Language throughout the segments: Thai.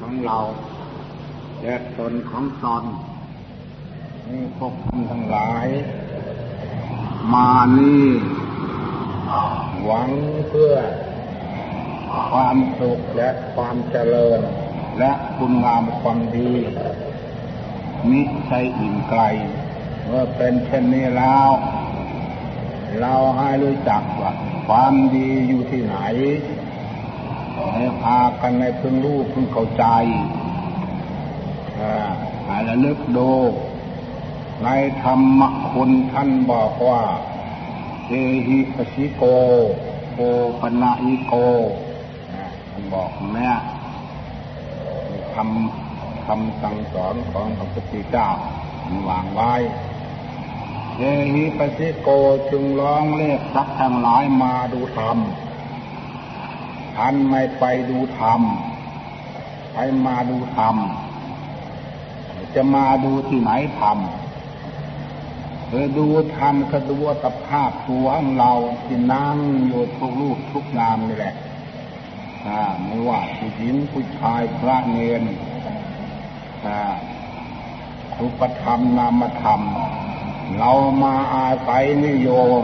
ของเราและตนของตนนี่พวกท่านทั้งหลาย มานี่หวังเพื่อ ความสุขและความเจริญ และคุณงามความดีมิใช่อื่นไกลเมื่อเป็นเช่นนี้แล้ว เราให้รู้จักว่าความดีอยู่ที่ไหน ให้พากันในพึงรู้พึงเข้าใจให้ระลึกดูในธรรมคุณท่านบอกว่าเอหิปชิโกโกปนาอิโกท่านบอกแม่ทำคำสั่งสอนของพระพุทธเจ้าวางไว้เอหิปชิโกจึงร้องเรียกสักทั้งหลายมาดูธรรม ท่านไม่ไปดูธรรม ไปมาดูธรรม จะมาดูที่ไหนธรรมเออดูธรรมก็ดูสภาพตัวของเราที่นั่งอยู่ทุกรูปทุกนามนี่แหละอ่าไม่ว่าผู้หญิงผู้ชายพระเนรอ่ารูปธรรมนามธรรม เรามาอาศัยนิยม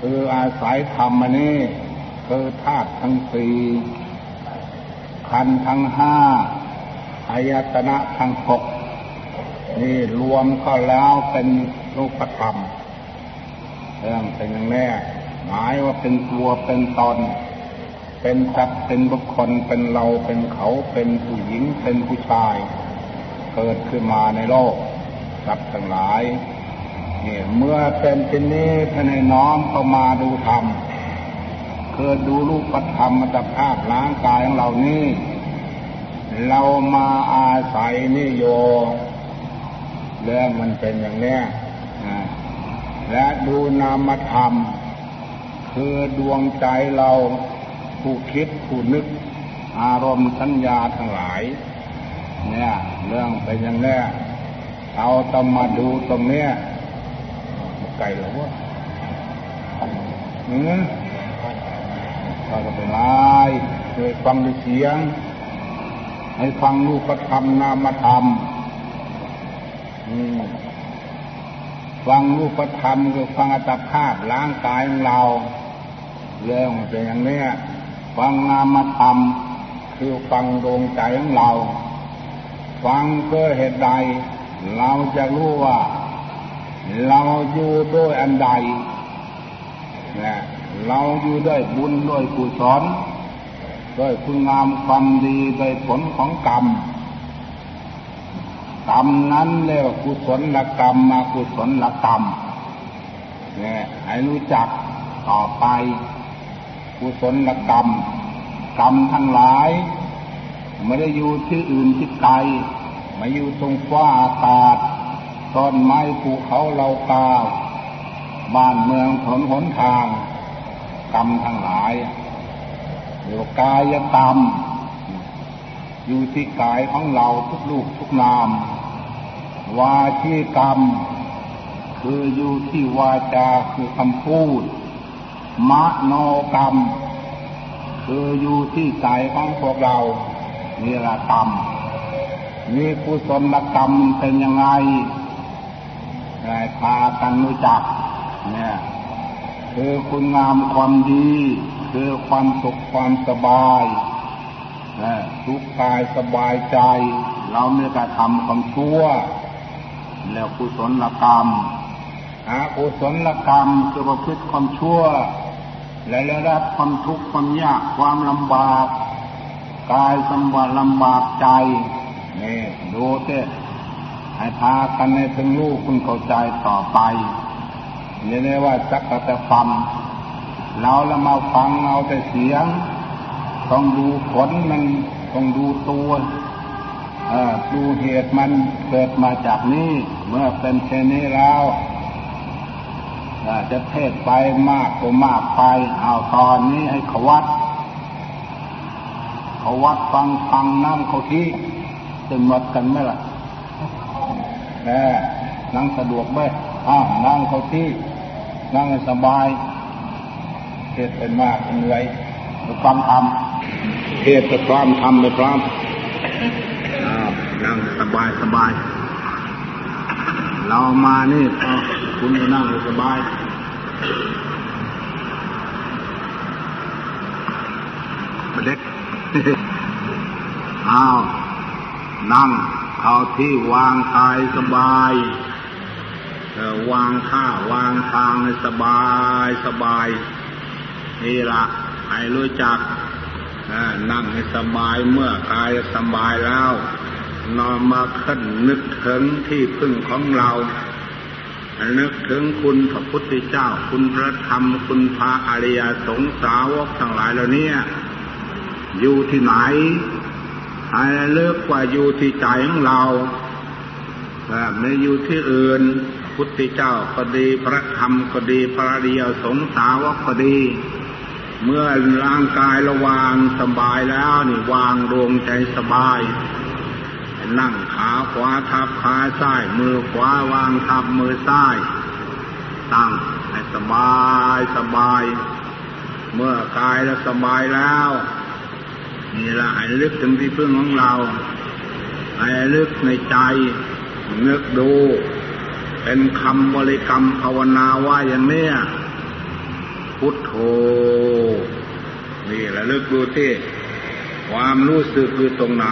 คืออาศัยธรรมนี่ คือธาตุทั้งสี่ขันทั้งห้าอายตนะทั้งหกนี่รวมเข้าแล้วเป็นรูปธรรมเรื่องเป็นอย่างแน่หมายว่าเป็นตัวเป็นตนเป็นสัตว์เป็นบุคคลเป็นเราเป็นเขาเป็นผู้หญิงเป็นผู้ชาย เกิดขึ้นมาในโลกสัตว์ทั้งหลายนี่เมื่อเป็นเช่นนี้ท่านให้น้อมเข้ามาดูธรรม คือดูรูปธรรมมตภาพร่างกายของเรานี่เรามาอาศัยนิโยเรื่องมันเป็นอย่างนี้และดูนามธรรม คือดวงใจเราผู้คิดผู้นึก อารมณ์สัญญาทั้งหลาย เนี่ย เรื่องเป็นอย่างนี้เราต้องมาดูตรงเนี้ยไกลหรือวะอืม ก็เป็นไรเคยฟังด้วยเสียง ให้ฟังรูปธรรมนามธรรมฟังรูปธรรมคือฟังอัตภาพร่างกายของเราเรื่องเป็นอย่างนี้ฟังนามธรรมคือฟังดวงใจของเรา ฟังเพื่อเหตุใด เราจะรู้ว่า เราอยู่ด้วยอันใดนะ เราอยู่ด้วยบุญด้วยกุศลด้วยคุณงามความดีด้วยผลของกรรม กรรมนั้นเรียกว่ากุศลกรรมมากุศลกรรมเนี่ยให้รู้จักต่อไป กุศลกรรม กรรมทั้งหลาย ไม่ได้อยู่ที่อื่นที่ไกลมาอยู่ตรงฟ้าอากาศต้นไม้ภูเขาเรากาบ้านเมืองถนนหนทาง กรรมทั้งหลายเรียกกายกรรม อยู่ที่กายของเราทุกลูกทุกนาม วาชีกรรม คืออยู่ที่วาจาคือคำพูด มโนกรรม คืออยู่ที่ใจของพวกเรานี่ละกรรมนี่กุศลกรรมเป็นยังไงได้พากันรู้จัก เนี่ย คือคุณงามความดี คือความสุขความสบายทุกกายสบายใจ เราไม่กระทำความชั่ว แล้วกุศลกรรมอากุศลกรรมจะประพฤติความชั่ว และได้รับความทุกข์ความยากความลำบากกายสมบัติลำบากใจนี่ดูเต้ให้พากันในถึงลูกคุณเข้าใจต่อไป นี่เรียกว่าจักแต่ฟังเราละมาฟังเอาแต่เสียง ต้องดูผลมันต้องดูตัวดูเหตุมันเกิดมาจากนี้ เมื่อเป็นเช่นนี้แล้วจะเทศไปมากก็มากไป เอาตอนนี้ให้ขวัดขวัดฟังฟังนั่งเขาที่จะหมดกันไหมล่ะแหมนั่งสะดวกไหมอ้าวนั่งเขาที่ นั่งสบายเทศไปมากเหนื่อยฟังทำเทศพร้อมทำไปพร้อมนั่งสบายสบาย เรามานี่พอคุณก็นั่งสบายเด็กอ้าวนั่งเอาที่วางกายสบาย วางท่าวางทางให้สบายสบายนี่ละให้รู้จักนั่งให้สบายเมื่อกายสบายแล้ว นอนมาขึ้นนึกถึงที่พึ่งของเรา นึกถึงคุณพระพุทธเจ้า คุณพระธรรม คุณพระอริยสงสาวกทั้งหลายเหล่านี้อยู่ที่ไหนให้เลิกว่าอยู่ที่ใจของเราไม่อยู่ที่อื่น พุทธเจ้าก็ดีพระธรรมก็ดีพระอริยสงสาวกก็ดี เมื่อร่างกายระวางสบายแล้วนี่วางดวงใจสบาย นั่งขาขวาทับขาซ้าย มือขวาวางทับมือซ้าย ตั้งให้สบายสบาย เมื่อกายแล้วสบายแล้วนี่ละให้ลึกถึงที่พึ่งของเราให้ลึกในใจนึกดู เป็นคำบริกรรมภาวนาว่าอย่างเนี้ยพุทโธ นี่ระลึกดูที่ความรู้สึกคือตรงไหน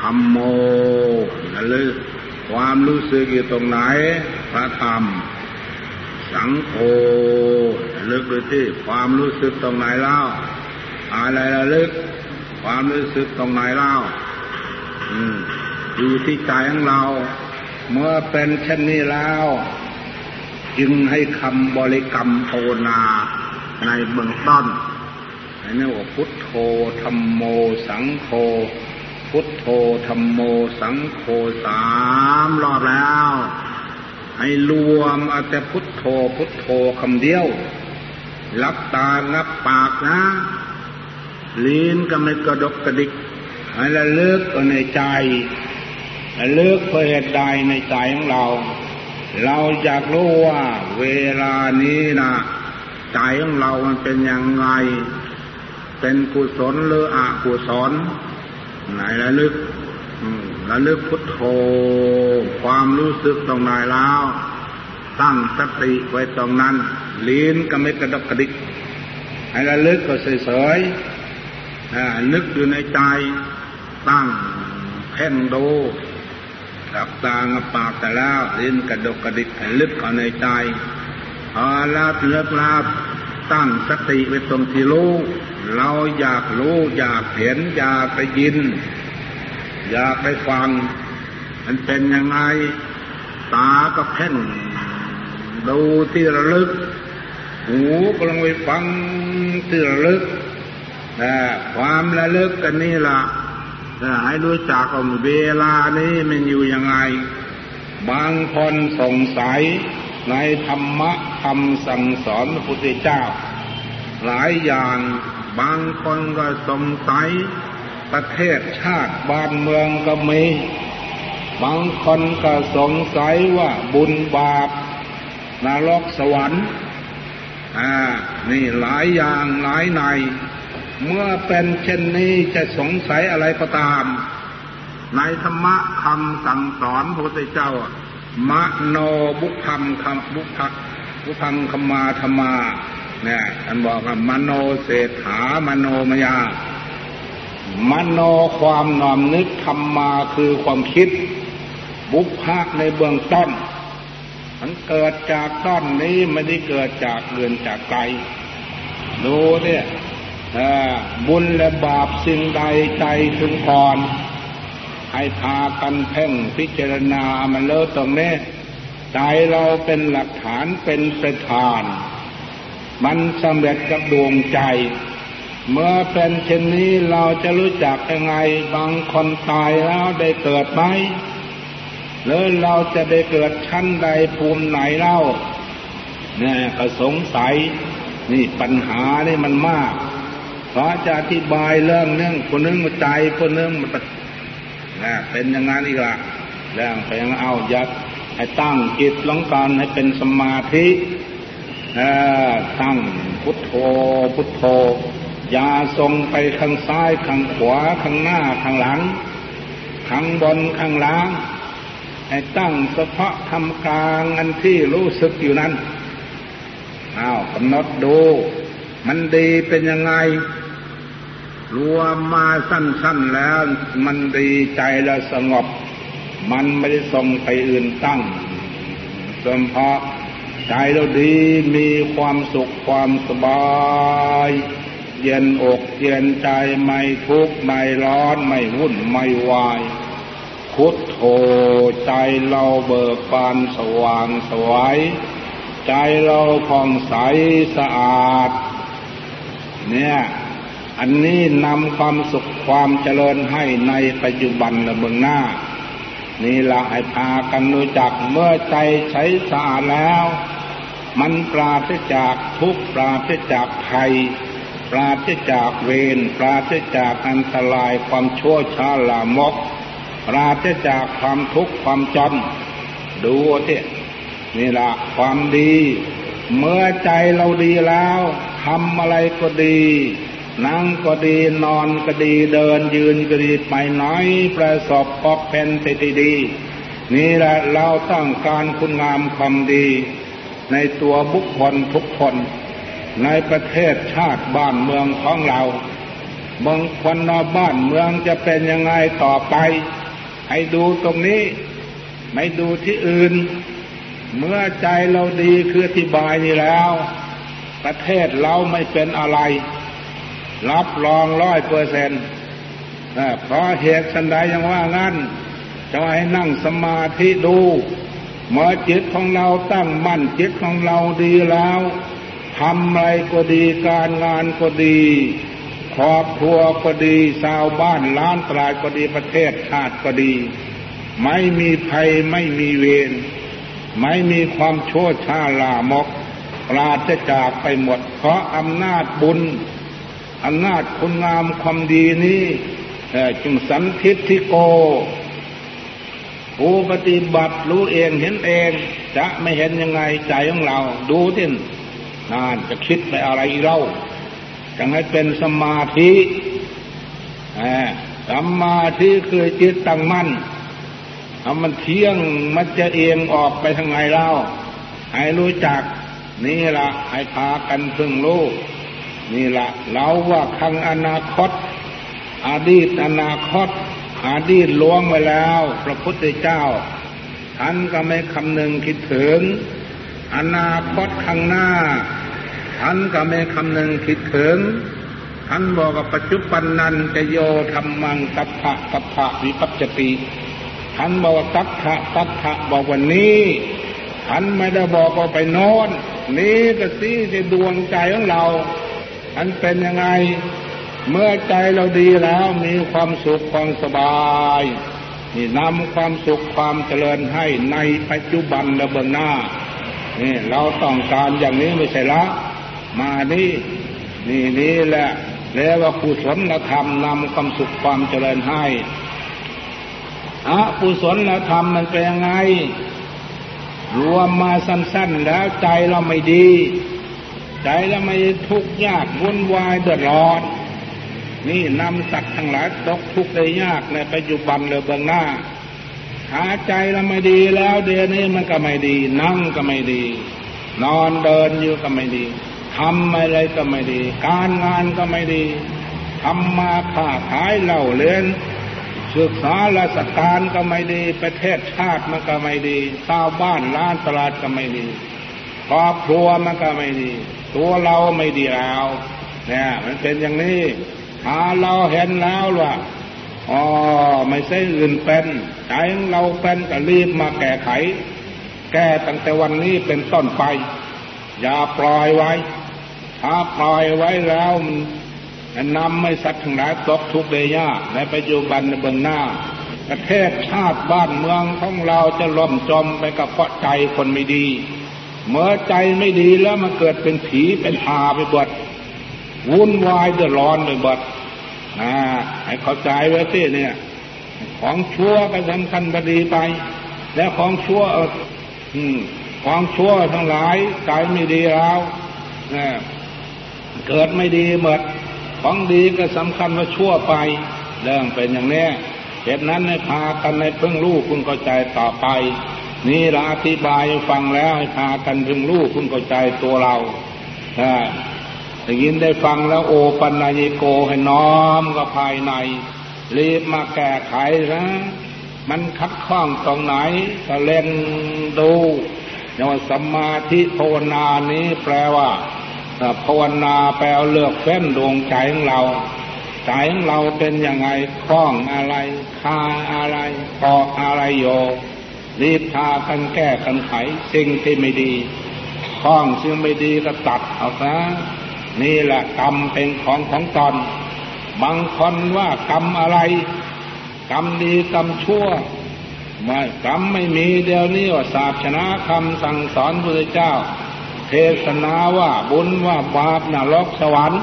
ธรรมโมระลึกความรู้สึกอยู่ตรงไหน พระธรรม สังโฆระลึกดูที่ความรู้สึกตรงไหนเล่า อะไรระลึก ความรู้สึกตรงไหนเล่าอยู่ที่ใจของเรา เมื่อเป็นเช่นนี้แล้ว จึงให้คำบริกรรมภาวนาในเบื้องต้นนี่ว่าพุทโธธรรมโมสังโฆพุทโธธรรมโมสังโฆสามรอบแล้ว ให้รวมเอาแต่พุทโธพุทโธคำเดียวลับตางับปากนะ ลิ้นก็ไม่กระดกกระดิกให้ละเลิกในใจ เลิกเพื่อเหตุใดในใจของเรา เราอยากรู้ว่าเวลานี้นะใจของเรามันเป็นยังไง เป็นกุศลหรืออกุศลไหนระลึกระลึกพุทโธ ความรู้สึกตรงไหนแล้ว ตั้งสติไว้ตรงนั้น ลิ้นก็ไม่กระดกกระดิกให้ระลึกก็เฉยๆนึกอยู่ในใจ ตั้งเพ่งดู หลับตางับปากแต่แล้วลิ้นกระดกกระดิกลึกเข้าในใจพอลาเลือกลาบตั้งสติไว้ตรงที่รู้ เราอยากรู้อยากเห็นอยากไปยิน อยากไปฟัง มันเป็นยังไง ตาก็เพ่งดูที่ระลึก หูกำลังไปฟังที่ระลึกแต่ความระลึกกันนี่ล่ะ ให้รู้จักว่าเวลานี้มันอยู่ยังไง บางคนสงสัยในธรรมะคำสั่งสอนพระพุทธเจ้า หลายอย่างบางคนก็สงสัยประเทศชาติบ้านเมืองก็มีบางคนก็สงสัยว่าบุญบาปนรกสวรรค์อ่านี่หลายอย่างหลายใน เมื่อเป็นเช่นนี้จะสงสัยอะไรก็ตาม ในธรรมะคำสั่งสอนพระพุทธเจ้ามโนบุพังคำบุพักบุพังคมาธรรมาเนี่ยท่านบอกว่ามโนเศรษฐามโนมยามโนความนอมนึกธรรมาคือความคิด บุพักในเบื้องต้นมันเกิดจากต้นนี้ไม่ได้เกิดจากเรือนจากไกลดูเนี่ย บุญและบาปสิ่งใดใจถึงก่อน ให้พากันเพ่งพิจารณามันเลิศตรงนี้ใจเราเป็นหลักฐานเป็นประธาน มันสำเร็จกับดวงใจ เมื่อเป็นเช่นนี้เราจะรู้จักยังไงบางคนตายแล้วได้เกิดไหมหรือเราจะได้เกิดชั้นใดภูมิไหนเล่าเนี่ยก็สงสัยนี่ปัญหานี่มันมาก พระจะอธิบายเรื่องนึงคนนึงมาใจคนนึงมันนะเป็นอย่างนั้นอีกละแล้วไปยังเอายัดให้ตั้งจิตลงการให้เป็นสมาธิตั้งพุทโธพุทโธอย่าส่งไปข้างซ้ายข้างขวาข้างหน้าข้างหลังข้างบนข้างล่าง ให้ตั้งเฉพาะทำกลางอันที่รู้สึกอยู่นั้นอ้าวกำหนดดู มันดีเป็นยังไง รวมมาสั้นๆแล้ว มันดีใจแล้วสงบ มันไม่ได้ส่งไปอื่นตั้งเฉพาะใจเราดีมีความสุขความสบาย เย็นอกเย็นใจไม่ทุกข์ไม่ร้อนไม่วุ่นไม่วายพุทโธใจเราเบิกบานสว่างสวย ใจเราผ่องใสสะอาด เนี่ย อันนี้นำความสุขความเจริญให้ในปัจจุบันและเบื้องหน้า นี่ละให้พากันรู้จักเมื่อใจใช้สะอาดแล้ว มันปราศจากทุกปราศจากภัย ปราศจากเวรปราศจากอันตรายความชั่วช้าลามก ปราศจากความทุกข์ความจนดูที่นี่ละความดี เมื่อใจเราดีแล้วทำอะไรก็ดี นั่งก็ดีนอนก็ดีเดินยืนก็ดีไปน้อยประสบพบเป็นไปดี นี่แหละเราต้องการคุณงามความดี ในตัวบุคคลทุกคนในประเทศชาติบ้านเมืองของเราบางคนนบ้านเมืองจะเป็นยังไงต่อไป ให้ดูตรงนี้ ไม่ดูที่อื่น เมื่อใจเราดีคืออธิบายนี่แล้ว ประเทศเราไม่เป็นอะไร รับรองร้อยเปอร์เซนต์เพราะเหตุสันใดยังว่างั้น จะให้นั่งสมาธิดูเมื่อจิตของเราตั้งมั่นจิตของเราดีแล้วทำอะไรก็ดีการงานก็ดีครอบครัวก็ดีชาวบ้านล้านตลาดก็ดีประเทศชาติก็ดี ไม่มีภัยไม่มีเวรไม่มีความชั่วช้าลามกปราศจากไปหมด เพราะอำนาจบุญ อำนาจคุณงามความดีนี้จึงสันทิทิโกผู้ปฏิบัติรู้เองเห็นเอง จะไม่เห็นยังไงใจของเรา ดูที่นานจะคิดไปอะไรเล่าจะให้เป็นสมาธิสมาธิคือจิตตั้งมั่นถ้ามันเที่ยงมันจะเอียงออกไปทางไหนเล่า ให้รู้จักนี่ละให้พากันพึ่งรู้ นี่ละเราว่าคังอนาคต อดีตอนาคต อดีตล้วงไว้แล้ว พระพุทธเจ้าท่านก็ไม่คำนึงคิดถึง อนาคตข้างหน้าท่านก็ไม่คำนึงคิดถึงท่านบอกว่าปัจจุบันนันจะโยธรรมังตัทะตัทะวิปัจจติท่านบอกว่าตัทะตัทะบอกวันนี้ท่านไม่ได้บอกว่าไปโน้นนี่ก็สิจะดวงใจของเรา อันเป็นยังไง เมื่อใจเราดีแล้วมีความสุขความสบายนี่นำความสุขความเจริญให้ในปัจจุบันและเบื้องหน้านี่เราต้องการอย่างนี้ไม่ใช่ละมานี่นี่นี่แหละเรียกว่ากุศลธรรมนำความสุขความเจริญให้อะกุศลธรรมมันเป็นยังไง รวมมาสั้นๆแล้วใจเราไม่ดี ใจเราไม่ทุกข์ยากวุ่นวายเดือดร้อน นี่นำสัตว์ทั้งหลายตกทุกข์ได้ยากในปัจจุบันเลยเบื้องหน้า หาใจเราไม่ดีแล้วเดี๋ยวนี้มันก็ไม่ดี นั่งก็ไม่ดี นอนเดินอยู่ก็ไม่ดีทำอะไรก็ไม่ดี การงานก็ไม่ดีทำมาค้าขายเล่าเล่นศึกษาราชการก็ไม่ดี ประเทศชาติมันก็ไม่ดีชาวบ้านล้านตลาดก็ไม่ดีครอบครัวมันก็ไม่ดี ตัวเราไม่ดีแล้ว เนี่ย มันเป็นอย่างนี้ถ้าเราเห็นแล้วว่าอ๋อไม่ใช่อื่นเป็นใจเราเป็นก็รีบมาแก้ไข แก้ตั้งแต่วันนี้เป็นต้นไป อย่าปล่อยไว้ ถ้าปล่อยไว้แล้วนนำไม่สัตว์ทั้งหลายตกทุกข์ได้ยากในปัจจุบันในเบื้องหน้า ประเทศชาติบ้านเมืองของเราจะล่มจมไปกับเพราะใจคนไม่ดี เมื่อใจไม่ดีแล้วมันเกิดเป็นผีเป็นหาไปบดวุ่นวายเดือดร้อนไปบดนะให้เข้าใจไว้สิเนี่ย ของชั่วก็สำคัญบดีไป แล้วของชั่วเออของชั่วทั้งหลายใจไม่ดีแล้วนะเกิดไม่ดีหมดของดีก็สำคัญว่าชั่วไป เรื่องเป็นอย่างนี้เหตุนั้นให้พากันในเพิ่งรู้คุณเข้าใจต่อไป นี่เราอธิบายฟังแล้วให้พากันเพิ่งรู้คุณเข้าใจตัวเราได้ยินได้ฟังแล้วโอปัญญโกให้น้อมกับภายในรีบมาแก้ไขนะมันคัดข้องตรงไหนก็เล่นดูอย่างว่าสมาทิภาวนานี้แปลว่าภาวนาแปลเลือกเฟ้นดวงใจของเราใจของเราเป็นยังไงคล้องอะไรคาอะไรเกาะอะไรโย รีบพากันแก้กันไขสิ่งที่ไม่ดีคล้องซึ่งไม่ดีก็ตัดเอาซะนี่แหละกรรมเป็นของของตนบางคนว่ากรรมอะไร กรรมดีกรรมชั่วไม่กรรมไม่มีเดียวนี้ว่าศาสนาคำสั่งสอนพระเจ้า เทศนาว่าบุญว่าบาปนรกสวรรค์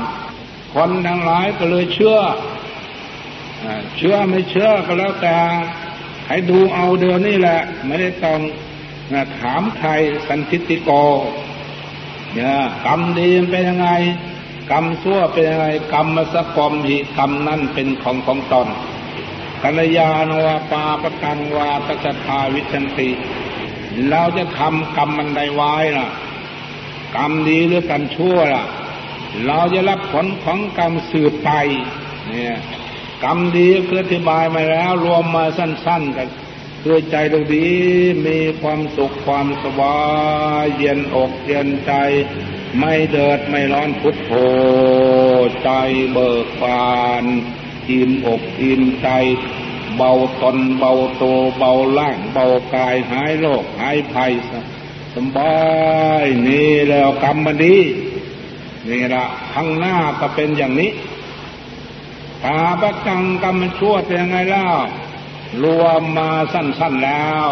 คนทั้งหลายก็เลยเชื่อเชื่อไม่เชื่อก็แล้วแต่ ให้ดูเอาเดียวนี้แหละ ไม่ได้ต้องถามใครสันทิติโกเนี่ยกรรมดีเป็นยังไง กรรมชั่วเป็นยังไง กรรมมาสกรมหีกรรมนั่นเป็นของของตนกัลยาณวาปาปกังวาตจทาวิชันติ เราจะทำกรรมมันใดไว้ล่ะ กรรมดีหรือกรรมชั่วล่ะ เราจะรับผลของกรรมสืบไป เนี่ย กรรมดีคืออธิบายมาแล้ว รวมมาสั้น ๆ กันด้วยใจเราดีมีความสุขความสบายเย็นอกเย็นใจ ไม่เดือดไม่ร้อนพุทโธใจเบิกบานอิ่มอกอิ่มใจ เบาตนเบาโตเบาล่าง เบากายหายโรคหายภัยสบายนี่แล้วกรรมมันดีนี่ละข้างหน้าก็เป็นอย่างนี้ ปาปกังกรรมชั่วเป็นยังไงเล่ารวมมาสั้นๆแล้ว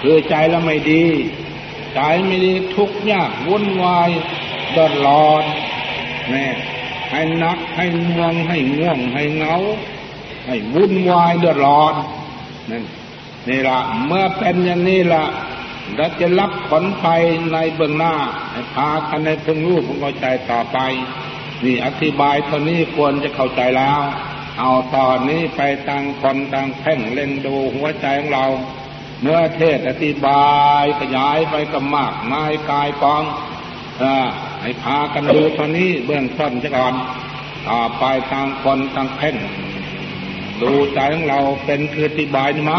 คือใจเราไม่ดี ใจไม่ดีทุกข์ยากวุ่นวายดอดร้อนนี่ให้นักให้ง่วงให้ง่วงให้เงาให้วุ่นวายเดือดร้อนนั่นนี่ละเมื่อเป็นอย่างนี้ละเราจะรับผลไปในเบื้องหน้าให้พากันในพึงรู้พึงเข้าใจต่อไป นี่อธิบายเท่านี้ควรจะเข้าใจแล้ว เอาตอนนี้ไปต่างคนต่างเพ่งเล็งดูหัวใจของเรา เมื่อเทศอธิบายขยายไปกับมากมายกายกองอให้พากันดูตอนนี้เบื้องต้นจะก่อนต่อไปต่างคนต่างเพ่ง ดูใจของเราเป็นคืออธิบายไหม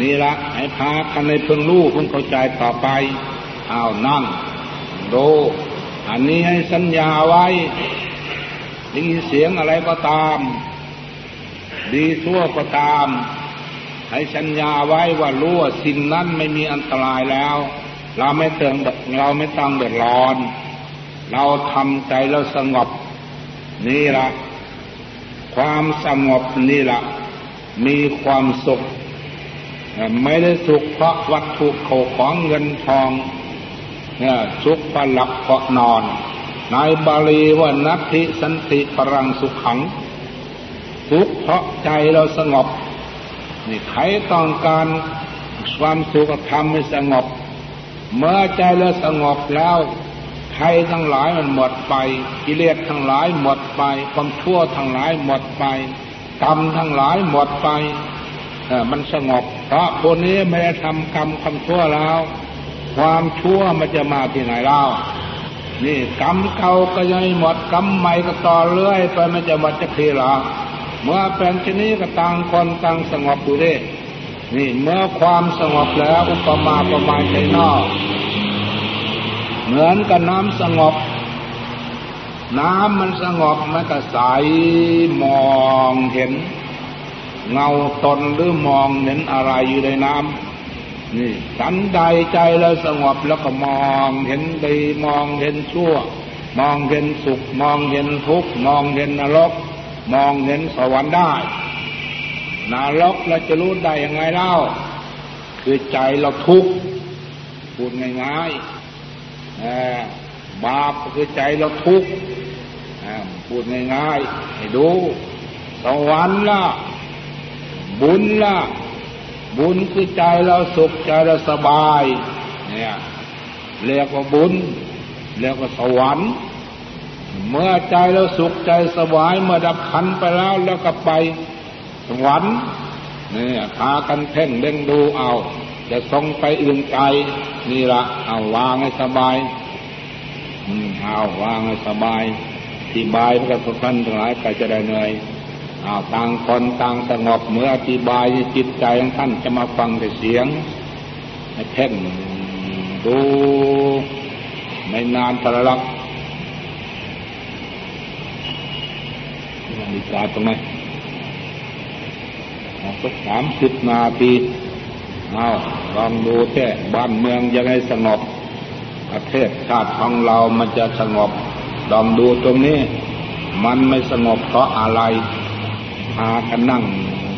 นี่ละให้พากันในเพิ่งรู้เพิ่งเข้าใจต่อไปเอานั่งดู อันนี้ให้สัญญาไว้ได้ยินเสียงอะไรก็ตาม ดีชั่วก็ตาม ให้สัญญาไว้ว่ารู้ว่าสิ่งนั้นไม่มีอันตรายแล้ว เราไม่เตือนเราไม่ต้องเดือดร้อน เราทำใจเราสงบ นี่ละความสงบนี่ละมีความสุข ไม่ได้สุขเพราะวัตถุโขของเงินทอง สุขเพระหลับเพาะนอนในบาลีว่านัตถิสันติปรังสุขขังสุขเพราะใจเราสงบนี่ใครต้องการความสุขธรรมให้สงบ เมื่อใจเราสงบแล้วใครทั้งหลายมันหมดไป กิเลสทั้งหลายหมดไป ความชั่วทั้งหลายหมดไปกรรมทั้งหลายหมดไปมันสงบ เพราะคนนี้ไม่ได้ทำกรรมความชั่วแล้ว ความชั่วมันจะมาที่ไหนเล่า นี่กรรมเก่าก็ยังไม่หมดกรรมใหม่ก็ต่อเรื่อยไปมันจะหมดจะทีหรอ เมื่อเป็นชนี้ก็ต่างคนต่างสงบดูดินี่เมื่อความสงบแล้วอุปมาประมาณใจนอก เหมือนกับน้ำสงบ น้ำมันสงบมันก็ใสมองเห็น เงาตนหรือมองเห็นอะไรอยู่ในน้ำ นี่สันใดใจเราสงบแล้วก็มองเห็นดีมองเห็นชั่ว มองเห็นสุข มองเห็นทุกข์มองเห็นนรก มองเห็นสวรรค์ได้นรกเราจะรู้ได้ยังไงเล่า คือใจเราทุกข์พูดง่ายๆบาปคือใจเราทุกข์พูดง่ายๆให้ดูสวรรค์ล่ะบุญล่ะ บุญคือใจเราสุขใจเราสบาย เนี่ยเรียกว่าบุญเรียกว่าสวรรค์เมื่อใจเราสุขใจสบายเมื่อดับขันไปแล้วแล้วก็ไปสวรรค์เนี่ยพากันเพ่งเล่งดูเอา จะทรงไปอื่นไกลนี่ละเอาวางให้สบายอืมเอาวางให้สบายที่บายพระพุทธท่านทั้งหลายก็จะได้เหนื่อย เอาต่างคนต่างสงบเมื่ออธิบายจิตใจของท่านจะมาฟังแต่เสียงเพ่งดูไม่นานตะลักนาฬิกาตรงไหนสักสามสิบนาทีเอาลองดูแค่บ้านเมืองยังไงสงบ ประเทศชาติของเรามันจะสงบ ลองดูตรงนี้ มันไม่สงบเพราะอะไร พากันนั่ง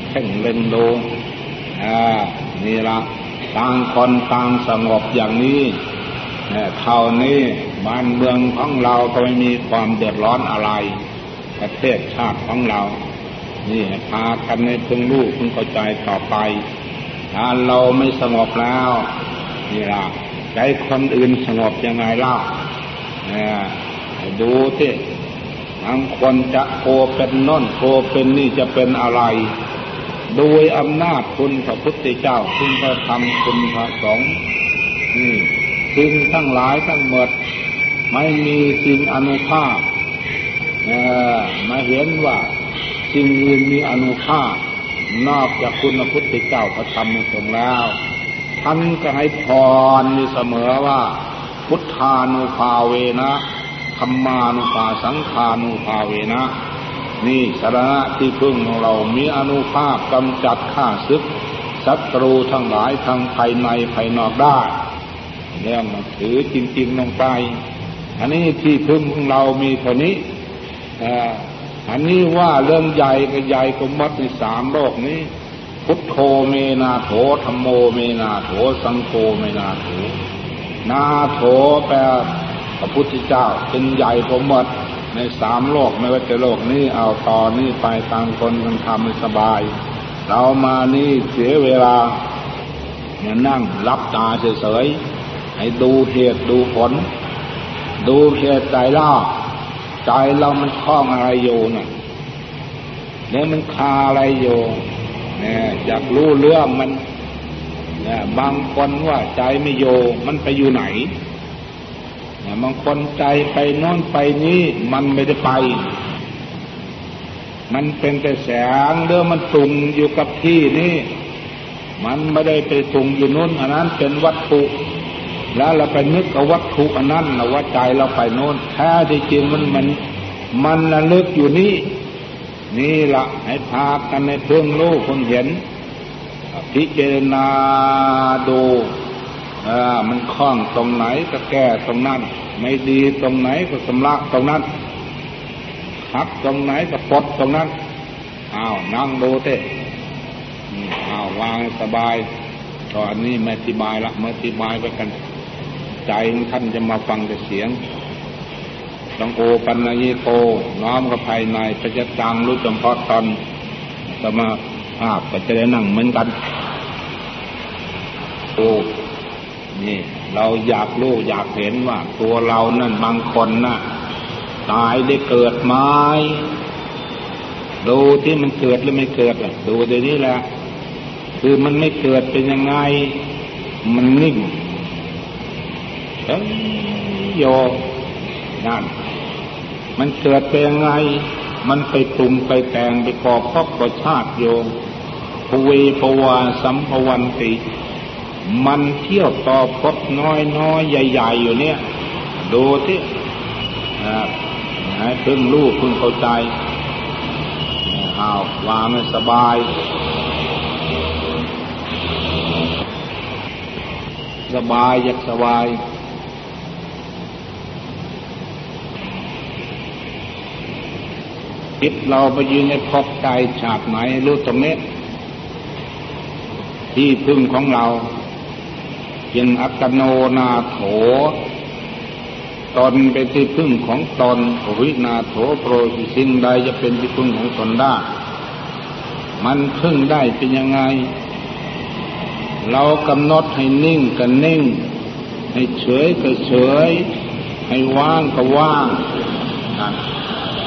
เพ่งเล่นดูอ่านี่ละต่างคนต่างสงบอย่างนี้เท่านี้บ้านเมืองของเราก็ไม่มีความเดือดร้อนอะไร ประเทศชาติของเรา นี่พากันในพึงรู้พึงเข้าใจต่อไป ถ้าเราไม่สงบแล้ว นี่ละใจคนอื่นสงบยังไงเล่าดูที่ บางคนจะโคเป็นน้นโคเป็นนี่จะเป็นอะไร โดยอำนาจคุณพระพุทธเจ้า คุณพระธรรมคุณพระสงฆ์นี่สิ่งทั้งหลายทั้งหมด ไม่มีสิ่งอนุภาพมาเห็นว่าสิ่งอื่นมีอนุภาพ นอกจากคุณพระพุทธเจ้าพระธรรมสงฆ์แล้วท่านก็ให้พรอยู่เสมอว่า พุทธานุภาเวนะ ธรรมานุภาสังขานุภาเวนะ นี่สาระที่พึ่งของเรามีอนุภาพกำจัดข้าศึกศัตรูทั้งหลายทั้งภายในภายนอกได้เรื่องมันถือจริงๆลงไป อันนี้ที่พึ่งของเรามีเท่านี้อันนี้ว่าเรื่องใหญ่ก็ใหญ่กว่ามัดในสามโลกนี้ พุทโธเมนาโถธรรมโมเมนาโถสังโฆเมนาโถนาโถแปล พระพุทธเจ้าเป็นใหญ่กว่ามัดในสามโลกไม่ว่าจะโลกนี้เอาต่อนี้ไปต่างคนกันทำให้สบาย เรามานี่เสียเวลามานั่งรับตาเฉยๆให้ดูเหตุดูผล ดูเหตุใจล่าใจเรามันคล้องอะไรอยู่น่ะเนี่ยมันคาอะไรอยู่เนี่ยอยากรู้เรื่องมันเนี่ยบางคนว่าใจไม่โยมันไปอยู่ไหน บางคนใจไปโน่นไปนี้มันไม่ได้ไป มันเป็นแต่แสงเรื่องมันตุงอยู่กับที่นี่ มันไม่ได้ไปตุงอยู่นู้นอันนั้นเป็นวัตถุ แล้วเราไปนึกกับวัตถุอันนั้นเราว่าใจเราไปโน้นแท้ที่จริงมันมันมันระลึกอยู่นี่นี่ละให้พากันในเพิ่องรู้คนเห็นพิจารณาดู อ่ามันคล้องตรงไหนก็แก้ตรงนั้น ไม่ดีตรงไหนก็สำลักตรงนั้นหักตรงไหนก็ปลดตรงนั้นอ้าวนั่งดูเต้อ้าววางสบายตอนนี้ไม่อธิบายละไม่อธิบายไปกัน ใจท่านจะมาฟังแต่เสียงสังโอปัญญิโต น้อมกับภายในพระจจังรู้จำเพาะตอนสมาภาพก็จะได้นั่งเหมือนกันโอ้ นี่ เราอยากรู้อยากเห็นว่า ตัวเรานั่นบางคนน่ะ ตายได้เกิดไม้ดูที่มันเกิดหรือไม่เกิดอะ ดูเดี๋ยวนี้แหละคือมันไม่เกิดเป็นยังไง มันนิ่งโยนั่นมันเกิดเป็นยังไง มันไปปรุงไปแต่งไปก่อพบประชาติโยมภเวภวาสัมภวันติ มันเที่ยวต่อพบน้อยน้อยใหญ่ ๆ อยู่เนี่ย ดูที่ให้พึ่งลูกพึ่งเข้าใจเอาววางไม่สบาย สบายอยากสบายจิตเราไปยืนในพบใจฉาบไหนรู้ตรงนี้ที่พึ่งของเรา ยังอัตโนนาโถ ตนเป็นที่พึ่งของตนวินาโถโปรสิสิ่งใดจะเป็นที่พึ่งของตนได้ มันพึ่งได้เป็นยังไง เรากำหนดให้นิ่งก็นิ่ง ให้เฉยก็เฉย ให้ว่างก็ว่าง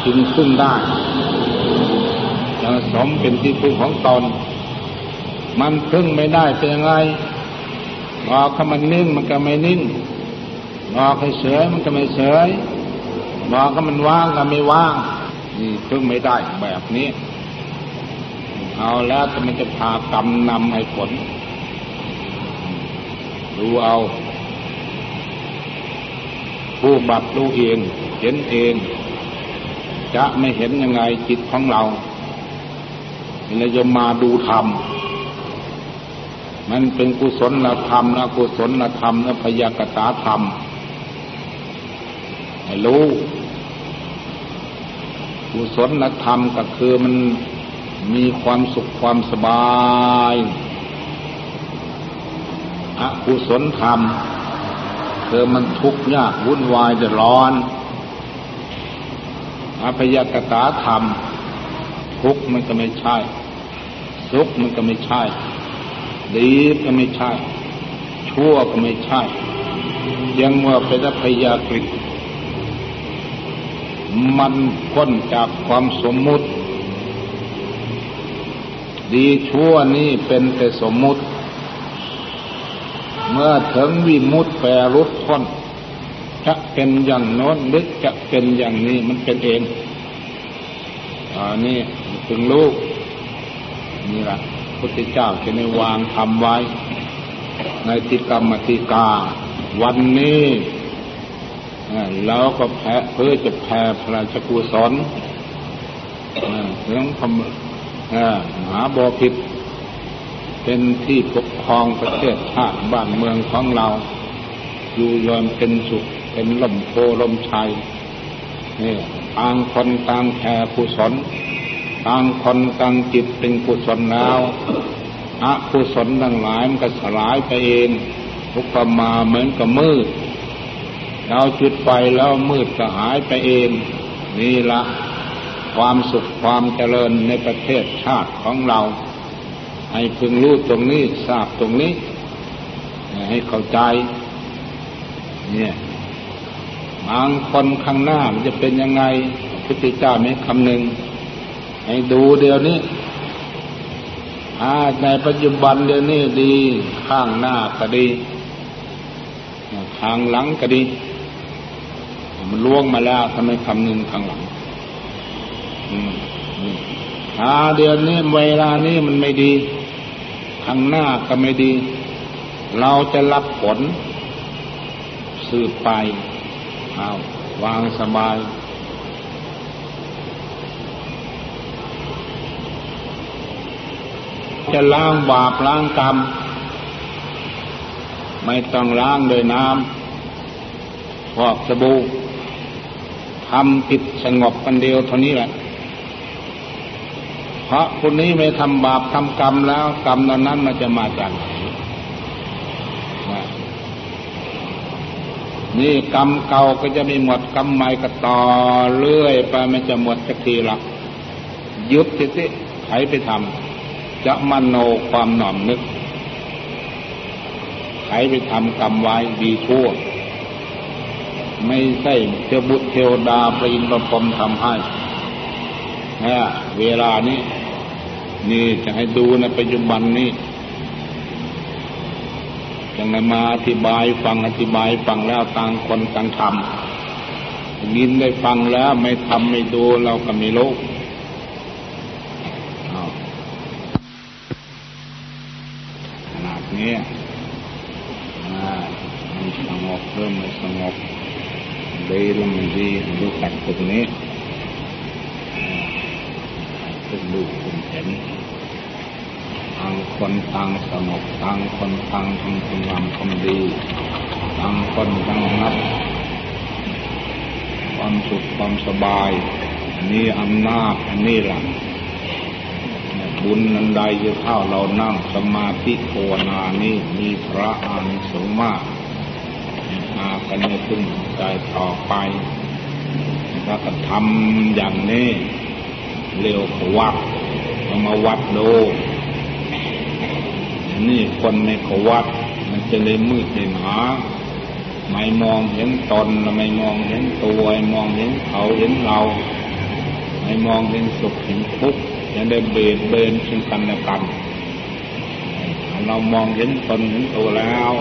จึงพึ่งได้สมเป็นที่พึ่งของตน มันพึ่งไม่ได้เป็นยังไง บอกให้มันนิ่งมันก็ไม่นิ่ง บอกให้เฉยมันก็ไม่เฉยบอกให้มันว่างก็ไม่ว่างนี่พึ่งไม่ได้แบบนี้ เอาแล้วจะมันจะพากรรมนำให้ผล ดูเอา ผู้บัตรรู้เอง เห็นเอง จะไม่เห็นยังไงจิตของเราเราจะมาดูธรรม มันเป็นกุศลธรรมนะกุศลธรรมนะพยากตาธรรมให้รู้กุศลธรรมก็คือมันมีความสุขความสบายอกุศลธรรมคือมันทุกข์ยากวุ่นวายเดือดร้อนอภยกตาธรรมทุกข์มันก็ไม่ใช่ สุขมันก็ไม่ใช่ ดีก็ไม่ใช่ ชั่วก็ไม่ใช่ ยังว่าเป็นอภยากฤิมันพ้นจากความสมมุติ ดีชั่วนี่เป็นแต่สมมุติ เมื่อถึงวิมุตแปรรุดพ้นจะเป็นอย่างโน้นหรือจะเป็นอย่างนี้มันเป็นเองอันนี้ถึงลูกนี่แหละ พุทธเจ้าจะในวางทำไว้ ในติกรรมติกา วันนี้แล้วก็แพ้เพื่อจะแผ่พระราชกุศลเรื่องทำหาบอผิดเป็นที่ปกครองประเทศชาติบ้านเมืองของเรา อยู่ยอมเป็นสุข เป็นลมโพลมชัยนี่ต่างคนต่างแผ่กุศล ต่างคนต่างจิตเป็นกุศลแล้วอกุศลทั้งหลายมันก็สลายไปเองทุกขมาเหมือนกับมืดเราจุดไฟแล้วมืดก็หายไปเอง นี่ละความสุขความเจริญในประเทศชาติของเรา ให้พึงรู้ตรงนี้ทราบตรงนี้ ให้เข้าใจ เนี่ยบางคนข้างหน้ามันจะเป็นยังไงพุทธเจ้าไม่คำหนึ่ง ให้ดูเดี๋ยวนี้าในปัจจุบันเดี๋ยวนี้ดี ข้างหน้าก็ดี ทางหลังก็ดี มันล่วงมาแล้วทำไมคำนึงข้างหลังอาเดือนนี้เวลานี้มันไม่ดี ข้างหน้าก็ไม่ดี เราจะรับผล สืบไปเอาวางสบาย จะล้างบาปล้างกรรม ไม่ต้องล้างโดยน้ำพอกสบู่ทำจิตสงบกันเดียวเท่านี้แหละเพราะคนนี้ไม่ทำบาปทำกรรมแล้ว กรรมนั้นนั้นมันจะมาจากไหนนี่กรรมเก่าก็จะไม่หมดกรรมใหม่ก็ต่อเรื่อยไปมันจะหมดสักทีละยุบสิสิใครไปทำ จะมโนความหน่อมนึกใครไปทำกรรมไว้ดีชั่ว ไม่ใช่เทบุตรเทวดาปรินประพรมทำให้นะเวลานี้ นี่จะให้ดูในปัจจุบันนี้ยังไงมาอธิบายฟังอธิบายฟังแล้วต่างคนต่างทำยินได้ฟังแล้วไม่ทำไม่ดูเราก็ไม่รู้ข นี้มันสงบเริ่มไม่สงบดีหรือไม่ดีรู้จักตรงนี้ตึงดูคุณเห็นต่างคนต่างสงบต่างคนต่างทำคุณงามความดีต่างคนต่างนับความสุขความสบาย อันี่อำนาจอันนี้หลัง บุญนันใดจะเท่าเรานั่งสมาธิภาวนานี่มีพระอานิสงส์มากากันไม่ขึ้นใจต่อไปแล้วก็ทำอย่างนี้เร็วขวัดเอามาวัดดูนี่คนในขวัด มันจะเลยมืดเลยหนาไม่มองเห็นตนไม่มองเห็นตัวไม่มองเห็นเขาเห็นเรา ไม่มองเห็นสุขเห็นทุกข์ ยังได้เบียดเบนซึ่งกันและกันเรามองเห็นตนเห็นตัวแล้ว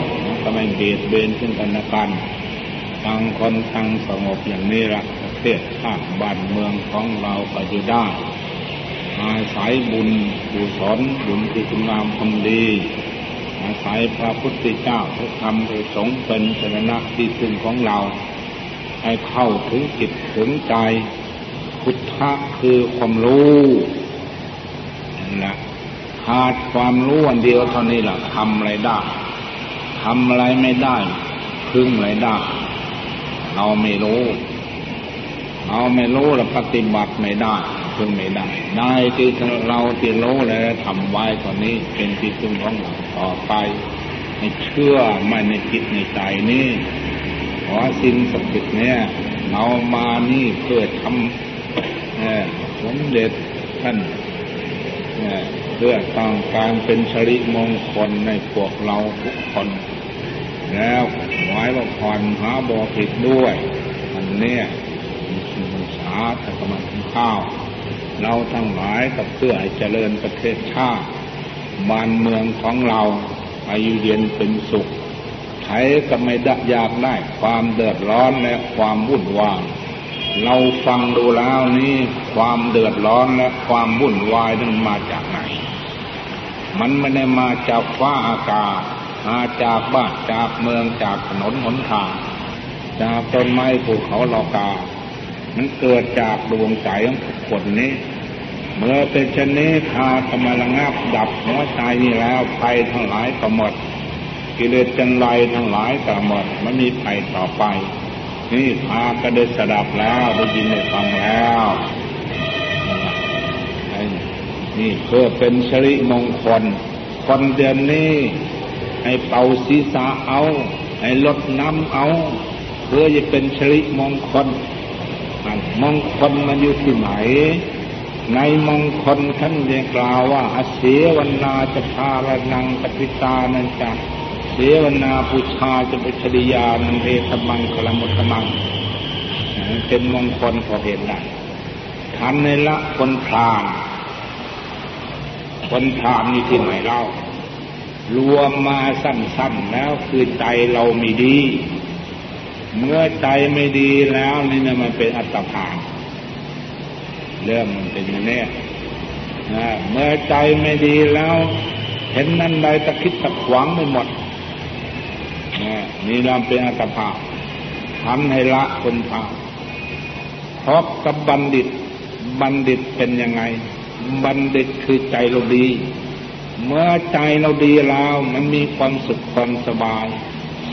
ก็ไมเบียดเบนซึ่งกันและกันต่างคนต่างสงบอย่างนี้ละประเทศชาติบ้านเมืองของเราก็อยู่ได้อาศัยบุญบุศลบุญที่คุณงามทำดี อาศัยพระพุทธเจ้าพระธรรมพระสงฆ์เป็นสรกที่พึ่งของเรา ให้เข้าถึงจิตถึงใจ พุทธะคือความรู้ นะขาดความรู้อันเดียวเท่านี้แหละทำอะไรได้ทำอะไรไม่ได้ พึ่งอะไรได้ เราไม่รู้เราไม่รู้เราปฏิบัติไม่ได้พึ่งไม่ได้ ได้ที่เราที่รู้แล้วทำไว้ตอนนี้เป็นที่พึ่งของเราต่อไปให้เชื่อไม่ในจิตในใจนี้เพราะสิ่งศักดิ์สิทธิ์เนี่ยเรามานี่เพื่อทำสมเด็จท่าน เพื่อต้องการเป็นชริมงคลในพวกเราทุกคน แล้วไว้ว่าผ่อนหาบอผิดด้วย อันเนี้ยมันสาธรรมข้าว เราทั้งหลายก็เพื่อให้เจริญประเทศชาติบ้านเมืองของเราอายุเย็นเป็นสุขใครก็ไม่ได้อยากได้ความเดือดร้อนและความวุ่นวาย เราฟังดูแล้วนี่ความเดือดร้อนและความวุ่นวายนั้นมาจากไหน มันไม่ได้มาจากฟ้าอากาศ มาจากบ้านจากเมืองจากถนนหนทาง จากต้นไม้ภูเขาลอกา มันเกิดจากดวงใจของทุกคนนี้เมื่อเป็นชนนี้พาธรรมระงับดับหัวใจนี้แล้วไปทั้งหลายก็หมดกิเลสจันไรทั้งหลายก็หมดไม่มีไปต่อไป นี่พาก็ได้สดับแล้วได้ยินได้ฟังแล้วนี่เพื่อเป็นชริมงคล คนเดือนนี้ให้เป่าศีรษะเอา ให้ลดน้ำเอา เพื่อจะเป็นชริมงคลมงคลมันอยู่ที่ไหน ในมงคลท่านเรียกล่าวว่าอเสวนนาจะพาระนังปฏิตานันจะ เสวนาปุชาจะเป็นชริยานันเทธมังกลมุตมัง เป็นมงคลพอเห็นได้ทันในละคนพรานคนพรานมีที่ไหนเล่ารวมมาสั้นๆแล้วคือใจเราไม่ดี เมื่อใจไม่ดีแล้วนี่นะมันเป็นอัตภาพเรื่องมันเป็นอย่างนี้เมื่อใจไม่ดีแล้ว เห็นนั่นใดตะคิดตะขวางไม่หมด นี่เราเป็นอัตภาพทำให้ละคนพาพบกับบัณฑิต บัณฑิตเป็นยังไง บัณฑิตคือใจเราดี เมื่อใจเราดีแล้วมันมีความสุขความสบาย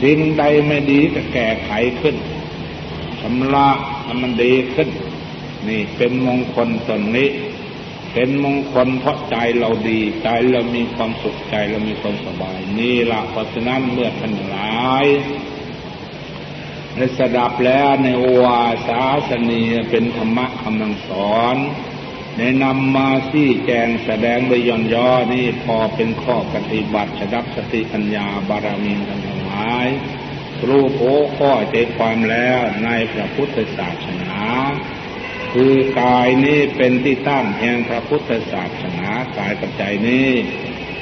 สิ่งใดไม่ดีก็แก้ไขขึ้นชำระมันดีขึ้น นี่เป็นมงคลตนนี้ เป็นมงคลเพราะใจเราดี ใจเรามีความสุขใจเรามีความสบาย นี่ละเพราะฉะนั้นเมื่อท่านหลายในสดับแล้วในโอวาสาสนีเป็นธรรมะคำนังสอนในนำมาที่แจงแสดงโดยย่อนย่อนี่พอเป็นข้อปฏิบัติฉดับสติปัญญาบารมีทั้งหลายรู้โผข้อใจความแล้วในพระพุทธศาสนา คือกายนี้เป็นที่ตั้งแห่งพระพุทธศาสนากายกับใจนี้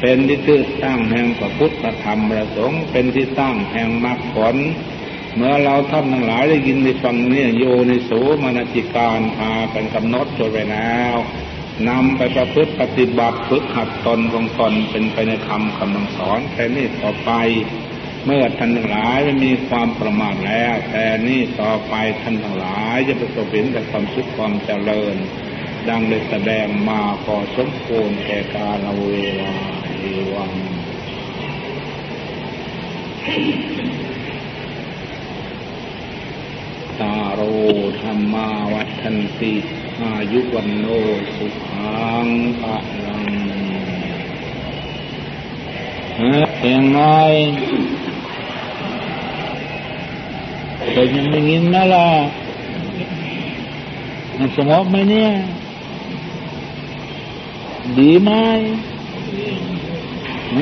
เป็นที่ตั้งแห่งพระพุทธธรรมประสงค์เป็นที่ตั้งแห่งมรรคผล เมื่อเราท่านทั้งหลายได้ยินได้ฟังเนี่ยโยในโสมนจิการพากันกำหนดจดไว้แล้วนำไปประพฤติปฏิบัติฝึกหัดตนของตนเป็นไปในคำคำสอนแค่นี้ต่อไป เมื่อท่านทั้งหลายไม่มีความประมาทแล้ว แต่นี่ต่อไปท่านทั้งหลายจะประสบเห็นแต่ความสุขความเจริญ ดังได้แสดงมาพอสมควรแก่กาลเวลาเอวัง ตาโรธรรมาวัฒนติอายุวันโนสุขังปะลังเสียงน้อย แต่ยังไม่ยินนะล่ะมันสงบไหมเนี่ย ดีไหมน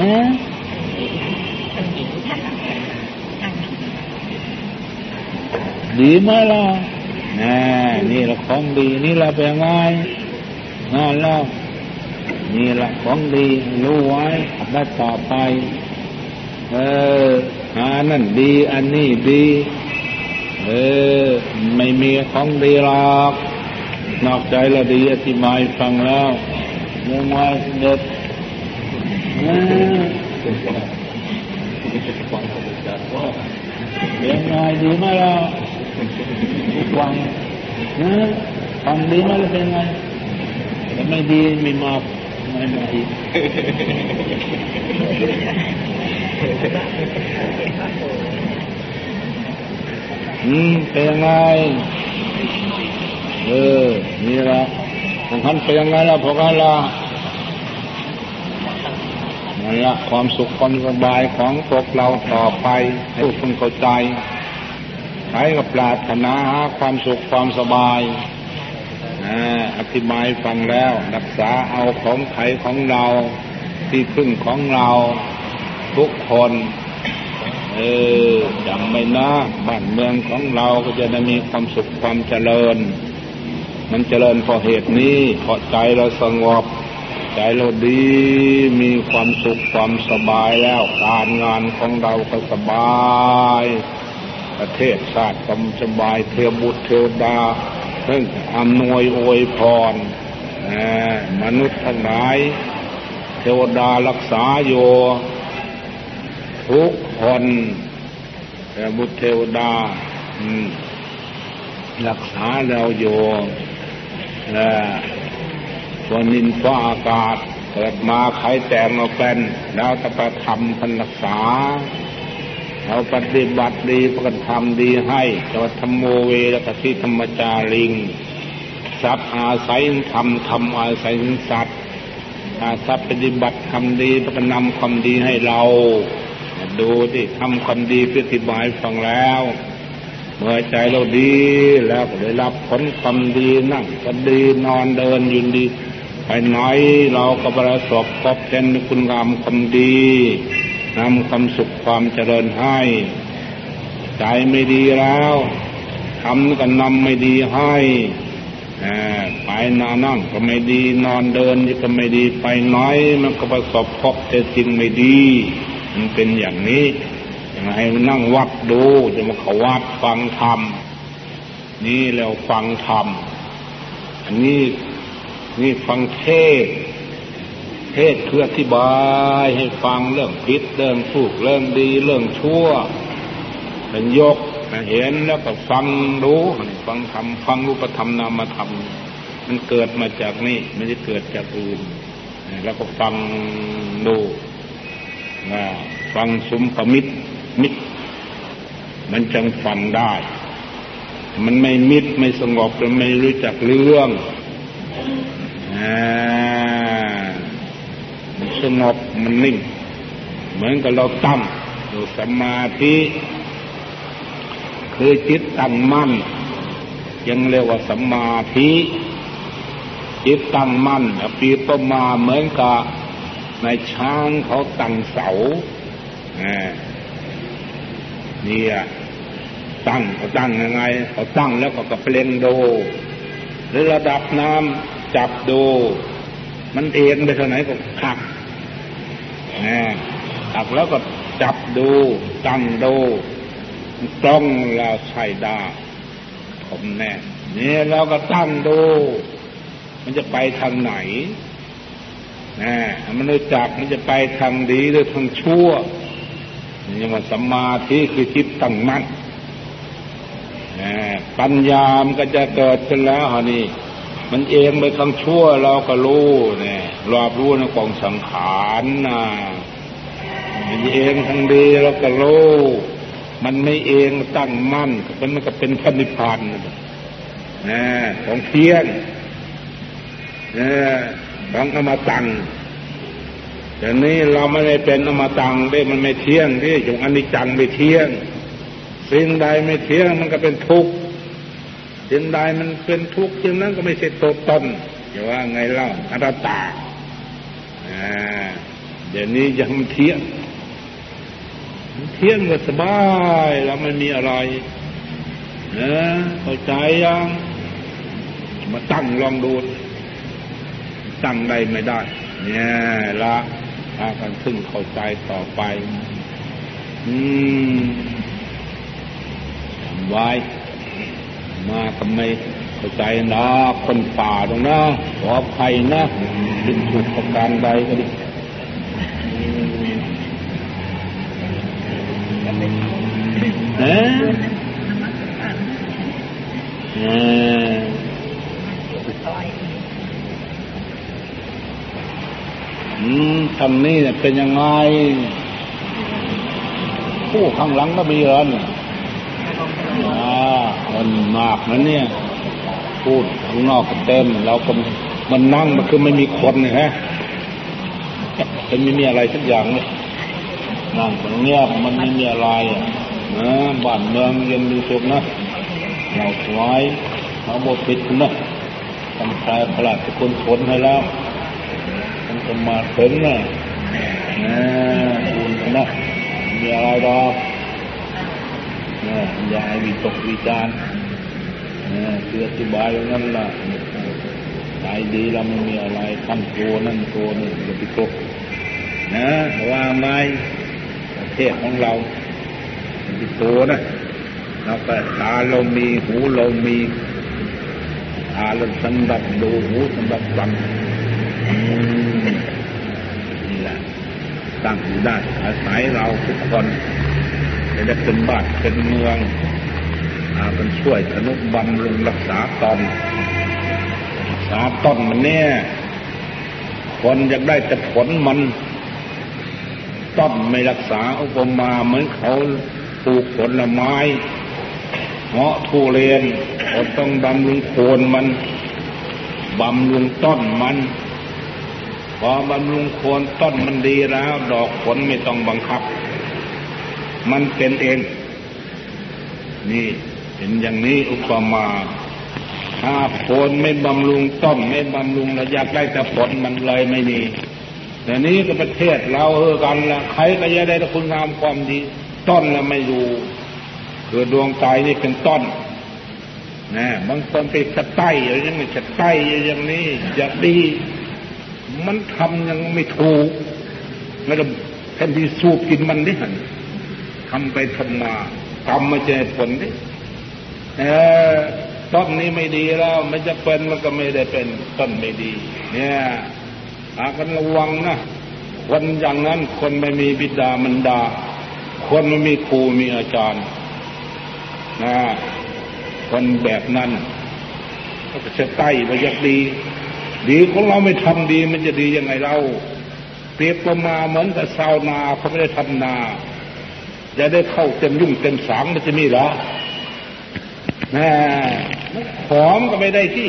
ดีไหมล่ะน่นี่ละของดีนี่ละเป็นไงนั่นแล้วนี่ละของดีรู้ไว้ได้ต่อไป เอออันนั่นดี อันนี้ดี เออ ไม่มีของดีหรอก นอกใจละดีอธิบายฟังแล้วยังไงเด็ดยังไงดีไหมล่ะทุกวันนะฟังดีไหมล่ะเป็นไงไม่ดีไม่มาไม่มาอีก อืมเป็นยังไง เออ นี่ละของท่านเป็นยังไงล่ะพวกเราล่ะนั่นละความสุขความสบายของพวกเราต่อไปให้ทุกคนเข้าใจใช้กับปรารถนาหาความสุขความสบายอธิบายฟังแล้ว รักษาเอาของไขของเรา ที่พึ่งของเรา ทุกคน เออจำไม่นะบ้านเมืองของเราก็จะได้มีความสุขความเจริญ มันเจริญเพราะเหตุนี้เพราะใจเราสงบ ใจเราดีมีความสุขความสบายแล้วการงานของเราก็สบาย ประเทศชาติก็สบายเทวบุตรเทวดาเพิ่งอำนวยอวยพรมนุษย์ทั้งหลาย เทวดารักษาโยทุก คนบุตรเทวดารักษาเราโยและส่วนนินฟ้าอากาศเกิดมาใครแต่งมาเป็นแล้วจะประทำพันรักษา เราปฏิบัติดีประกันทำดีให้จะธรรมโมเวและกติธรรมจาริงสัตว์อาศัยธรรมธรรมอาศัยสัตว์อาสัตว์ปฏิบัติทำดีประกันนำความดีให้เรา ดูที่ทำความดีปฏิบัติฟังแล้ว เมื่อใจเราดีแล้วก็ได้รับผลความดีนั่งก็ดีนอนเดินยืนดี ไปไหนเราก็ประสบพบเห็นคุณงามความดีนำความสุขความเจริญให้ ใจไม่ดีแล้วทำก็นำไม่ดีให้ไปนอนนั่งก็ไม่ดีนอนเดินก็ไม่ดีไปน้อยมันก็ประสบพบแต่จริงไม่ดี มันเป็นอย่างนี้ยังไงนั่งวัดดูจะมาเขาวัดฟังธรรมนี่แล้วฟังธรรมอันนี้นี่ฟังเทศ เทศเคืออธิบายให้ฟังเรื่องพิษเรื่องถูกเรื่องดีเรื่องชั่วเป็นยกเห็นแล้วก็ฟังรู้ฟังธรรมฟังรูปธรรมนามธรรมมันเกิดมาจากนี่ไม่ได้เกิดจากอื่นแล้วก็ฟังดู ฟังสุมปมิตรมิตร มันจังฟังได้ มันไม่มิตรไม่สงบมันไม่รู้จักเรื่องอ่าสงบมันนิ่ง เหมือนกับเราตั้งอยู่สมาธิคือจิตตั้งมั่น ยังเรียกว่าสมาธิจิตตั้งมั่นปีประมาเหมือนกับ ในช้างเขาตั้งเสาเนี่ยตั้งเขาตั้งยังไงเขาตั้งแล้วก็กระเพลงโดหรือระดับน้ำจับดู มันเอ็นไปท่าไหนก็ขักหักแล้วก็จับดู ตั้งดูตรงแล้วใช่ได้ผมแน่นี่ยเราก็ตั้งดู มันจะไปทางไหน นะมันรู้จักมันจะไปทางดีหรือทางชั่วนี่มันสมาธิคือจิตตั้งมั่นปัญญามันก็จะเกิดขึ้นแล้วฮะนี่ มันเองไปทางชั่วเราก็รู้เนี่ยรอบรู้ในกองสังขารนะมันเองทางดีเราก็รู้มันไม่เองตั้งมั่นมันมันก็เป็นพันิพันธ์นะของเทียนนะ ของอมตังแต่นี้เราไม่ได้เป็นอมตังได้มันไม่เที่ยงที่จงอนิจจังไม่เที่ยง สิ่งใดไม่เที่ยงมันก็เป็นทุกข์สิ่งใดมันเป็นทุกข์สิ่งนั้นก็ไม่ใช่ตัวตนอย่าว่าไงเล่าอนัตตาเดี๋ยวนี้ยังเที่ยงเที่ยงก็สบายแล้วไม่มีอะไรเออเข้าใจยังมาตั้งลองดู ตั้งได้ไม่ได้ เนี่ยละพากันซึ่งเข้าใจต่อไป อืมทำไว้ มาทำไมเข้าใจนะคนป่าตรงนะขอภัยนะเป็นถูกประการใดก็ดีเอ๊ะเออ อืมทำนี่เนี่ยเป็นยังไง ผู้ข้างหลังก็มีเหรอเนี่ยอ่ามันมากนะเนี่ย พูดข้างนอกก็เต็มเราก็มันนั่งมันคือไม่มีคนเนี่ยฮะมันไม่มีอะไรสักอย่างเลยนั่งเงียบมันไม่มีอะไรนะบ้านเมืองเย็นดูสุขนะเราสวยเขาบดปิดนะทำแปลประหลาดทุกคนทนให้แล้ว มันจะมาถึงนะนะอุ่นนะมีอะไรดอกนะอย่าให้วิตกวิจารณ์คืออธิบายอย่างนั้นล่ะใจดีเราไม่มีอะไรตั้งตัวนั่นตัวนี่อย่าไปตกนะว่าไม่ประเทศของเราเป็นตัวนะเราก็ตาเรามีหูเรามีตาเราสำหรับดูหูสำหรับฟัง นี่แหละตั้งอยู่ได้อาศัยเราทุกคนจะได้เป็นบ้านเป็นเมืองมันช่วยอนุบำรุงรักษาตอนรักษาต้นมันเนี่ยคนอยากได้แต่ผลมันต้นไม่รักษาอุปมาเหมือนเขาปลูกผลไม้เงาะทุเรียนเราต้องบำรุงโคนมันบำรุงต้นมัน อบำรุงโคนต้นมันดีแล้ว ดอกผลไม่ต้องบังคับ มันเป็นเอง นี่เห็นอย่างนี้อุปมาถ้าผลไม่บำรุงต้นไม่บำรุงเราอยากได้แต่ผลมันเลยไม่มีแต่นี้ก็ประเทศเราเออกันละใครก็จะได้คุณงามความดี ต้นแล้วไม่ดูคือดวงใจนี่เป็นต้นนะบางคนไปสะใต้อย่างนี้สะใต้อย่างนี้อยากดี มันทำยังไม่ถูกไม่ต้องแทนที่สูบกินมันได้หันทำไปทำมาทำมาเจอผลดิเออต้นนี้ไม่ดีแล้ว มันจะเป็นมันก็ไม่ได้เป็นต้นไม่ดี เนี่ยอากันระวังนะคนอย่างนั้นคนไม่มีบิดามันดา คนไม่มีครูมีอาจารย์นะคนแบบนั้นก็จะใต้ไปยักดี ดีของเราไม่ทำดีมันจะดียังไงเราเปรียบประมาเหมือนกับชาวนาเขาไม่ได้ทำนาจะได้เข้าเต็มยุ่งเต็มสางมันจะมีหรอนะหอมก็ไม่ได้ที่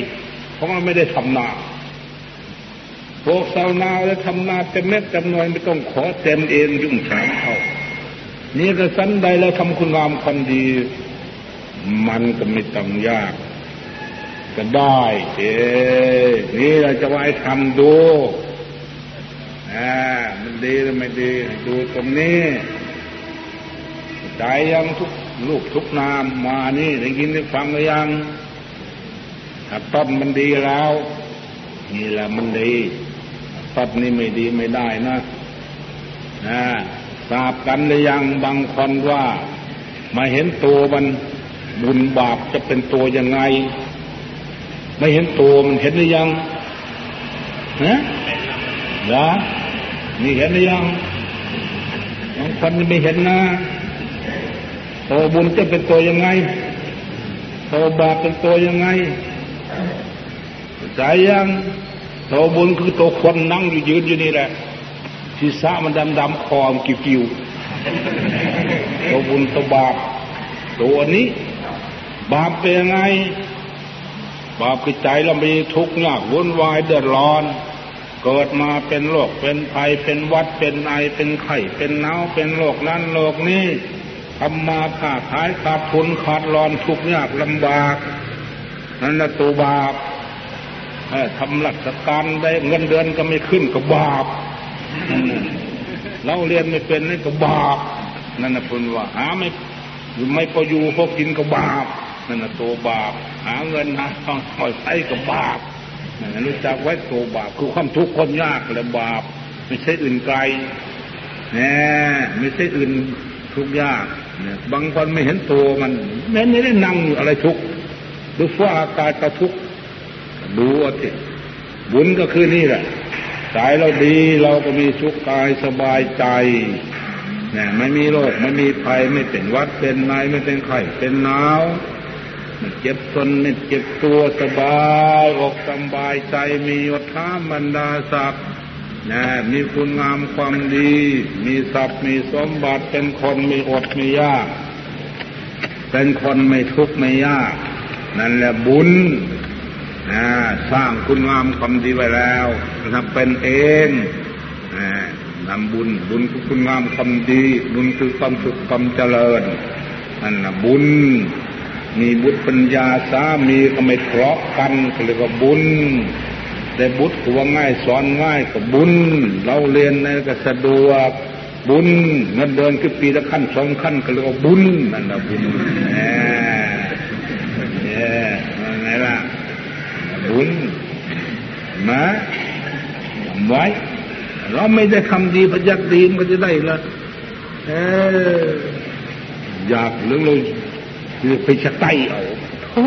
เพราะมันไม่ได้ทำนาพวกชาวนาแล้วทำนาเต็มเม็ดเต็มหน่วยไม่ต้องขอเต็มเองยุ่งสางเขานี่ก็สันใดแล้วทำคุณงามความดี มันก็ไม่ต้องยาก ก็ได้เอนี่เราจะไว้ทำดูอ่ามันดีหรือไม่ดีดูตรงนี้ใจยังทุกลูกทุกนามมานี่ได้ยินได้ฟังหรือยังถ้าต้นมันดีแล้วนี่แหละมันดีต้นนี้ไม่ดีไม่ได้นะนะทราบกันหรือยังบางคนว่า มาเห็นตัวมันบุญบาปจะเป็นตัวยังไง ไม่เห็นตัวมันเห็นหรือยังฮะนะนี่เห็นหรือยังบางคนไม่เห็นนะตัวบุญจะเป็นตัวยังไงตัวบาปเป็นตัวยังไงใจยังตัวบุญคือตัวคนนั่งอยู่ยืนอยู่นี่แหละที่สะมันดำดำคอมกิ้วกิ้วตัวบุญตัวบาปตัวนี้ บาปเป็นยังไง บาปคือใจเรามีทุกข์ยากวุ่นวายเดือดร้อน เกิดมาเป็นโรคเป็นภัยเป็นวัดเป็นไอเป็นไข้เป็นเน่าเป็นโรคนั้นโรคนี้ทำมาค้าขายขาดทุนขาดรอนทุกข์ยากลำบาก นั่นแหละตัวบาปทำหลักการได้เงินเดือนก็ไม่ขึ้นก็บบาปเราเรียนไม่เป็นนี่ก็บาปนั่นนะคุณว่าหาไม่ไม่พออยู่พอกินก็บาป นั่นนะตัวบาป หาเงินหาทองคอยใช้กับบาปนั่นรู้จักไว้ตัวบาปคือความทุกข์คนยากและบาป ไม่ใช่อื่นไกลแน่ไม่ใช่อื่นทุกข์ยากเนี่ยบางคนไม่เห็นตัวมัน แม้ไม่ได้นั่งอะไรทุกข์ดูฟ้าอากาศก็ทุกข์ดูว่าสิบุญก็คือนี่แหละใจเราดีเราก็มีสุขกายสบายใจเนี่ยไม่มีโรคไม่มีภัยไม่เป็นวัดเป็นไนไม่เป็นไข้เป็นหนาว ไม่เจ็บตนไม่เจ็บตัวสบายอกสบายใจมียศถาบรรดาศักดิ์นะมีคุณงามความดี มีทรัพย์มีสมบัติเป็นคนมีอดมียาก เป็นคนไม่ทุกข์ไม่ยาก นั่นแหละบุญนะสร้างคุณงามความดีไว้แล้วทำเป็นเองนะนำบุญบุญคือคุณงามความดี บุญคือความสุขความเจริญนั่นนะบุญ มีบุตรปัญญาสามีก็ไม่ทะเลาะกันก็เรียกว่าบุญแต่บุตรหัวง่ายสอนง่ายก็บุญ เราเรียนในก็สะดวกบุญเงินเดือนคือปีละขั้นสองขั้นก็เรียกว่าบุญนั่นนะบุญแหมเนี่ยไงล่ะบุญมาทำไว้ เราไม่ได้ทำดีพยักดีมันก็จะได้ละเอออยากหรือเรา ไปชักไตเอาโอ้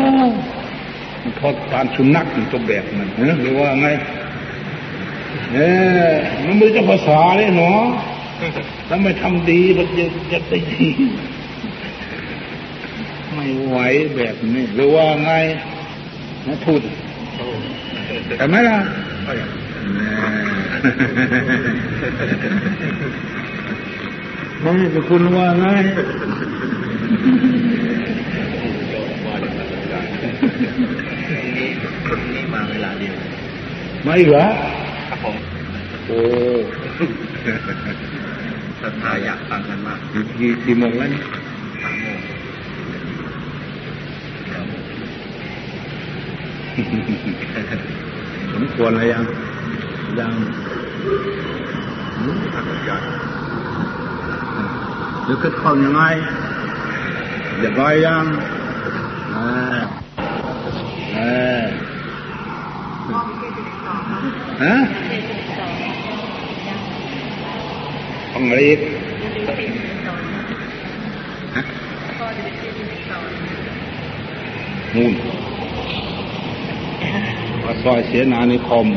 มันทอดตามสุนัขมันตัวแบบมันเนหรือว่าไงเออมันไม่จะภาษาเลยเนาะถ้าไม่ทำดีมันจะจะได้ดี ไม่ไหวแบบนี้ หรือว่าไงนะพูดแต่ไหมล่ะ นี่จะคุณว่าไงคนนี้มาเวลาเดียวไม่เหรอครับผมโอ้ศรัทธาอยากฟังกันมากกี่กี่โมงแล้วนี่สามโมงสมควรอะไรยังยัง ท่านอาจารย์ หรือคิดเข้ายังไงเรียบร้อยยังอ่าอ่าฮะฟังอะไรอีกฮะมูลว่าซอยเสียนานิคม